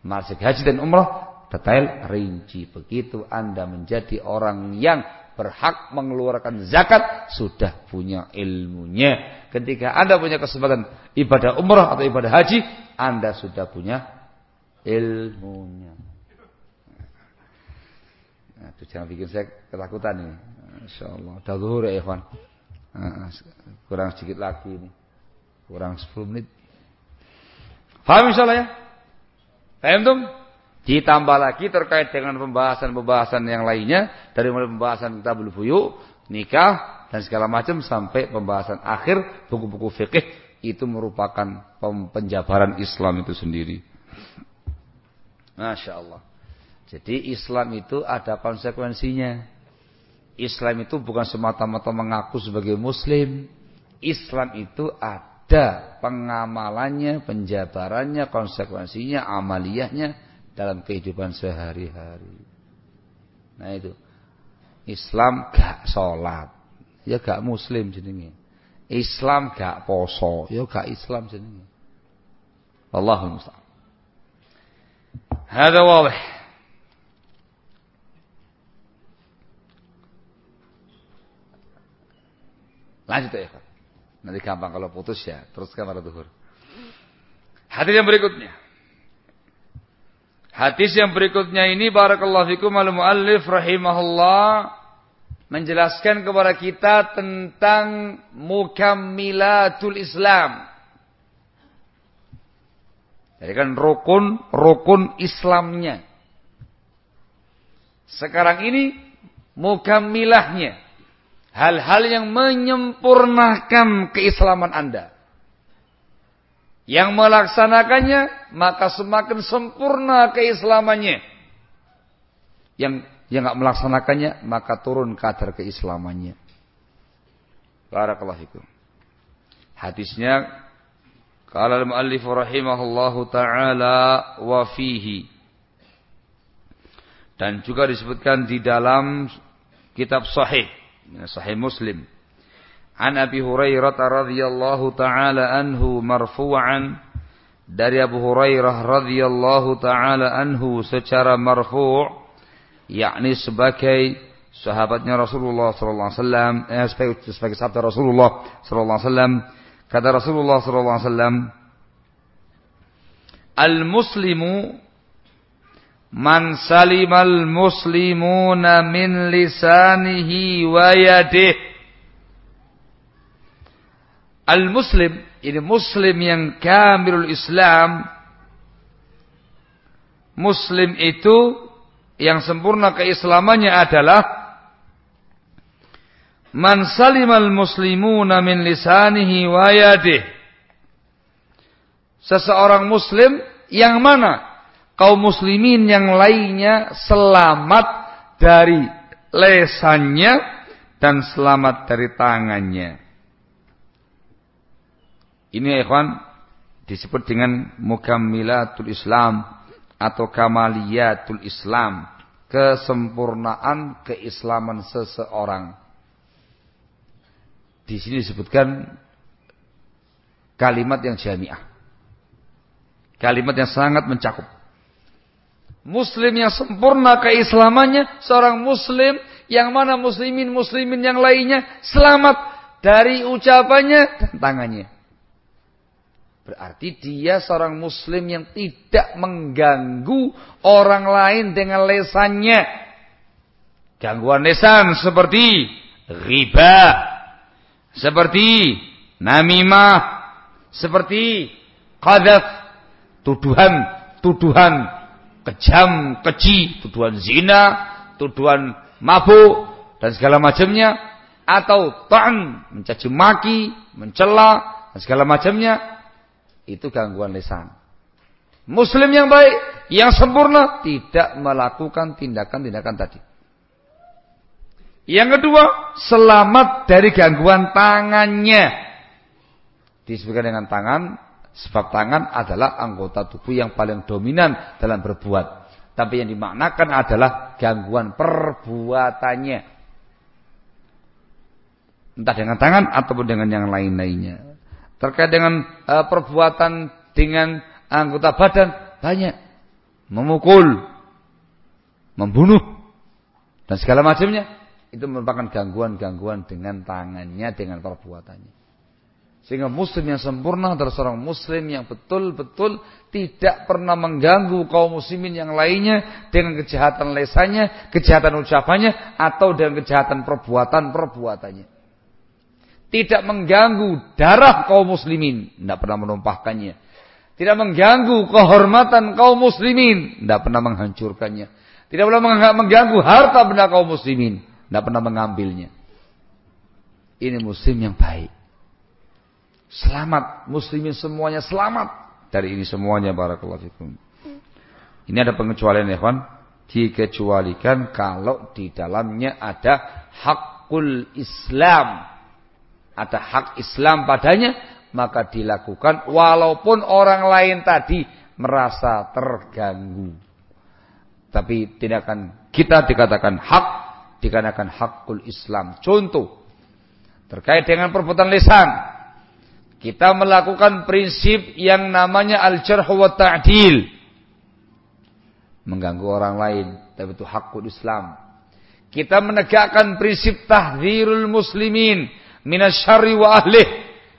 masuk haji dan umrah, detail rinci. Begitu Anda menjadi orang yang berhak mengeluarkan zakat sudah punya ilmunya. Ketika Anda punya kesempatan ibadah umrah atau ibadah haji, Anda sudah punya ilmunya. Nah, itu jangan bikin saya ketakutan ini. Insya Allah. Zuhur ya Ikhwan. Nah, kurang sedikit lagi ini. Kurang 10 menit. Paham insya ya? Paham tuh? Ditambah lagi terkait dengan pembahasan-pembahasan yang lainnya. Dari mulai pembahasan kitabul buyu, nikah, dan segala macam. Sampai pembahasan akhir buku-buku fikih. Itu merupakan penjabaran Islam itu sendiri. Masya Allah. Jadi Islam itu ada konsekuensinya. Islam itu bukan semata-mata mengaku sebagai muslim. Islam itu ada pengamalannya, penjabarannya, konsekuensinya, amaliyahnya dalam kehidupan sehari-hari. Nah itu. Islam gak sholat. Ya gak muslim jenenge. Islam gak poso. Ya gak Islam jenenge. Allahumma هذا واضح Lanjut ya Nanti gampang kalau putus ya. Teruskan pada duhur. Hadis yang berikutnya. Hadis yang berikutnya ini barakallahu fikum al muallif rahimahullah menjelaskan kepada kita tentang mukammilatul Islam. Jadi kan rukun, rukun Islamnya. Sekarang ini mukamilahnya. Hal-hal yang menyempurnakan keislaman Anda. Yang melaksanakannya, maka semakin sempurna keislamannya. Yang yang nggak melaksanakannya, maka turun kadar keislamannya. Barakallahu. Hadisnya qala al-muallif rahimahullahu taala wa fihi dan juga disebutkan di dalam kitab sahih sahih Muslim. An Abi Hurairah radhiyallahu taala anhu marfu'an. Dari Abu Hurairah radhiyallahu taala anhu secara marfu' yakni sebagai sahabatnya Rasulullah sallallahu alaihi wasallam eh, sebagai, sabda Rasulullah sallallahu alaihi wasallam kata Rasulullah wasallam Al-muslimu man salimal muslimuna min lisanihi wa yadihi Al-Muslim, ini Muslim yang kamilul Islam. Muslim itu yang sempurna keislamannya adalah Man salimal muslimuna min lisanihi wa yadih. Seseorang muslim yang mana? Kaum muslimin yang lainnya selamat dari lesannya dan selamat dari tangannya. Ini ya ikhwan disebut dengan mukammilatul Islam atau kamaliyatul Islam, kesempurnaan keislaman seseorang. Di sini disebutkan kalimat yang jamiah. Kalimat yang sangat mencakup. Muslim yang sempurna keislamannya, seorang muslim yang mana muslimin muslimin yang lainnya selamat dari ucapannya dan tangannya. Berarti dia seorang muslim yang tidak mengganggu orang lain dengan lesannya. Gangguan lesan seperti riba, seperti namimah, seperti qadhaf, tuduhan-tuduhan kejam, keji, tuduhan zina, tuduhan mabuk dan segala macamnya. Atau ta'n, mencaci maki, mencela dan segala macamnya. Itu gangguan lisan. Muslim yang baik, yang sempurna tidak melakukan tindakan-tindakan tadi. Yang kedua, selamat dari gangguan tangannya. Disebutkan dengan tangan, sebab tangan adalah anggota tubuh yang paling dominan dalam berbuat. Tapi yang dimaknakan adalah gangguan perbuatannya. Entah dengan tangan ataupun dengan yang lain-lainnya. Terkait dengan uh, perbuatan dengan anggota badan banyak. Memukul, membunuh dan segala macamnya itu merupakan gangguan-gangguan dengan tangannya, dengan perbuatannya. Sehingga muslim yang sempurna adalah seorang muslim yang betul-betul tidak pernah mengganggu kaum muslimin yang lainnya dengan kejahatan lesannya, kejahatan ucapannya, atau dengan kejahatan perbuatan-perbuatannya tidak mengganggu darah kaum muslimin, tidak pernah menumpahkannya. Tidak mengganggu kehormatan kaum muslimin, tidak pernah menghancurkannya. Tidak pernah mengganggu harta benda kaum muslimin, tidak pernah mengambilnya. Ini muslim yang baik. Selamat, muslimin semuanya selamat dari ini semuanya barakallahu fikum. Ini ada pengecualian ya kawan, dikecualikan kalau di dalamnya ada hakul Islam ada hak Islam padanya, maka dilakukan walaupun orang lain tadi merasa terganggu. Tapi tindakan kita dikatakan hak, dikatakan hakul Islam. Contoh, terkait dengan perbuatan lisan. Kita melakukan prinsip yang namanya al-jarh wa ta'dil. Mengganggu orang lain, tapi itu hakul Islam. Kita menegakkan prinsip tahdzirul muslimin minasyari wa ahlih.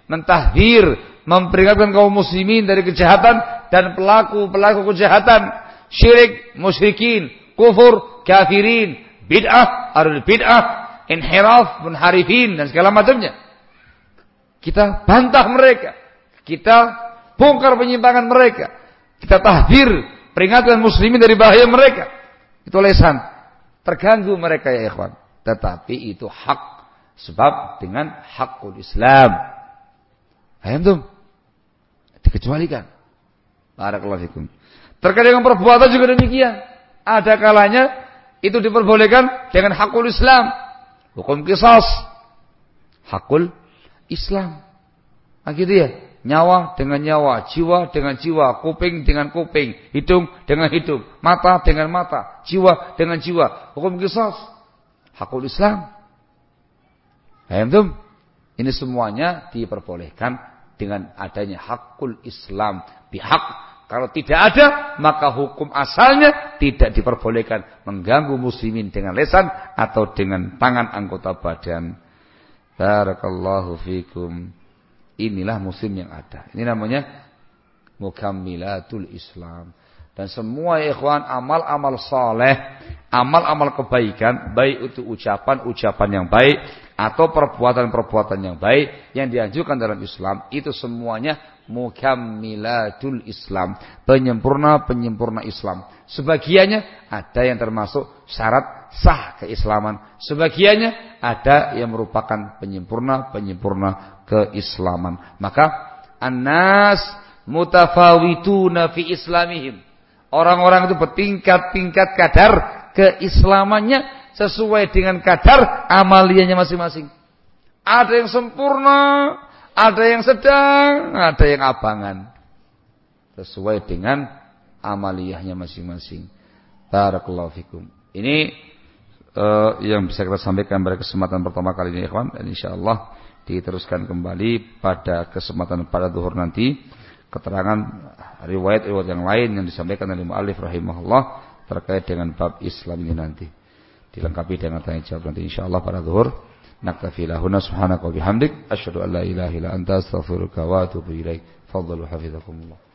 Mentahdir, memperingatkan kaum muslimin dari kejahatan dan pelaku-pelaku kejahatan. Syirik, musyrikin, kufur, kafirin, bid'ah, arul bid'ah, inhiraf, munharifin, dan segala macamnya. Kita bantah mereka. Kita bongkar penyimpangan mereka. Kita tahdir, peringatkan muslimin dari bahaya mereka. Itu lesan. Terganggu mereka ya ikhwan. Tetapi itu hak Sebab dengan hakul Islam. Ayam tuh. Dikecualikan. Barakallahu. Terkait dengan perbuatan juga demikian. Ada kalanya Itu diperbolehkan dengan hakul Islam. Hukum kisas. Hakul Islam. Nah gitu ya. Nyawa dengan nyawa, jiwa dengan jiwa, kuping dengan kuping, hidung dengan hidung, mata dengan mata, jiwa dengan jiwa. Hukum kisas. Hakul Islam. Paham tuh? Ini semuanya diperbolehkan dengan adanya hakul Islam. Pihak kalau tidak ada, maka hukum asalnya tidak diperbolehkan mengganggu muslimin dengan lesan atau dengan tangan anggota badan. Barakallahu fikum. Inilah muslim yang ada. Ini namanya mukammilatul Islam. Dan semua ikhwan amal-amal saleh, amal-amal kebaikan, baik itu ucapan-ucapan yang baik atau perbuatan-perbuatan yang baik yang dianjurkan dalam Islam, itu semuanya mukammilatul Islam, penyempurna-penyempurna Islam. Sebagiannya ada yang termasuk syarat sah keislaman, sebagiannya ada yang merupakan penyempurna-penyempurna keislaman. Maka annas mutafawituna fi islamihim. Orang-orang itu bertingkat-tingkat kadar keislamannya sesuai dengan kadar amaliyahnya masing-masing. Ada yang sempurna, ada yang sedang, ada yang abangan. Sesuai dengan amaliyahnya masing-masing. Barakallahu fikum. Ini uh, yang bisa kita sampaikan pada kesempatan pertama kali ini, ikhwan. Dan insyaallah diteruskan kembali pada kesempatan pada duhur nanti keterangan riwayat-riwayat yang lain yang disampaikan oleh mu'alif rahimahullah terkait dengan bab Islam ini nanti. Dilengkapi dengan tanya jawab nanti insyaallah pada zuhur. Naktafi lahuna subhanaka wa bihamdik asyhadu an la ilaha illa anta astaghfiruka wa atubu ilaik. Fadhalu hafizakumullah.